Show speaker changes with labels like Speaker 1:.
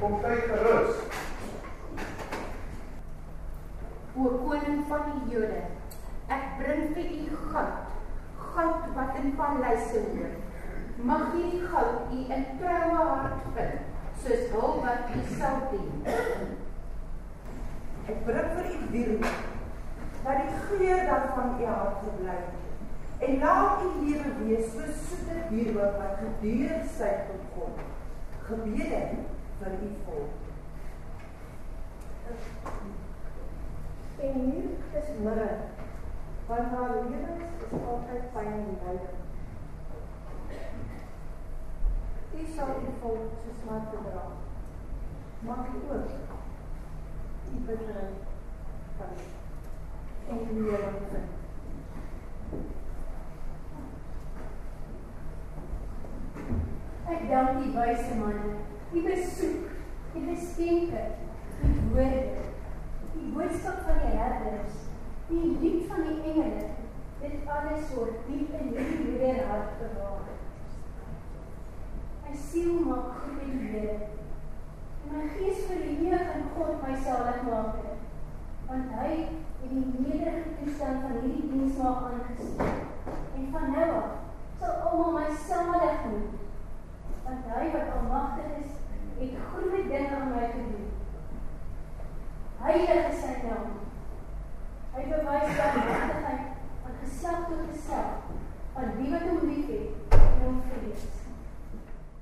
Speaker 1: Kom kyk gerus.
Speaker 2: O koning van die Jode, ek bring vir u goud, goud wat in paleise hoor. Mag hierdie goud u in troue hart vind, soos hul wat u sal dien.
Speaker 3: Ek bring vir u wiel, dat die geur daarvan u hart verbly. En laat u lewe wees soos soete bierhoop wat geduur sy tot God. Gebede vir u volk.
Speaker 4: En hier is mirre, want haar lewens is altyd pijn en leiding. U sal die volk so smart bedra. Maak u ook die bittering van en die lewing vind.
Speaker 5: Ek dank die wyse manne, die besoek, die geskenke, die woorde, die boodskap van die herders, die lied van die engele, dit alles word diep in hierdie moeder hart bewaar. My siel maak goed met die Here. En my gees verheug in God my saligmaker, want hy het die nederige toestand van hierdie diensmaag aangesien. te doen. Heilig is sy naam. Hy bewys dat hy